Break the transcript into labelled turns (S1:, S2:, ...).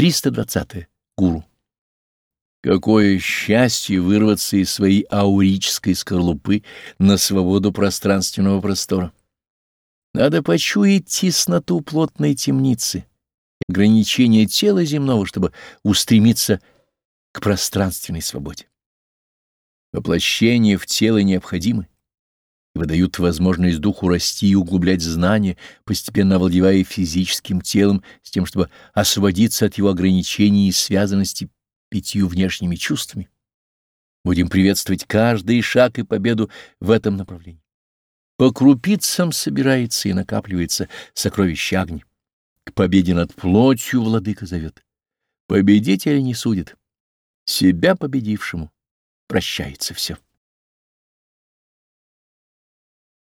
S1: 320. -е. Гуру. Какое счастье вырваться из своей аурической скорлупы на свободу пространственного простора! Надо почуять тесноту плотной темницы, ограничение тела земного, чтобы устремиться к пространственной свободе. Воплощение в тело необходимы и выдают возможность духу расти и углублять знания, постепенно овладевая физическим телом, с тем, чтобы освободиться от его ограничений и связанности пятью внешними чувствами. Будем приветствовать каждый шаг и победу в этом направлении. По крупицам собирается и накапливается сокровище огня. К победе над плотью владыка зовет. Победителя не судит. Себя победившему прощается все.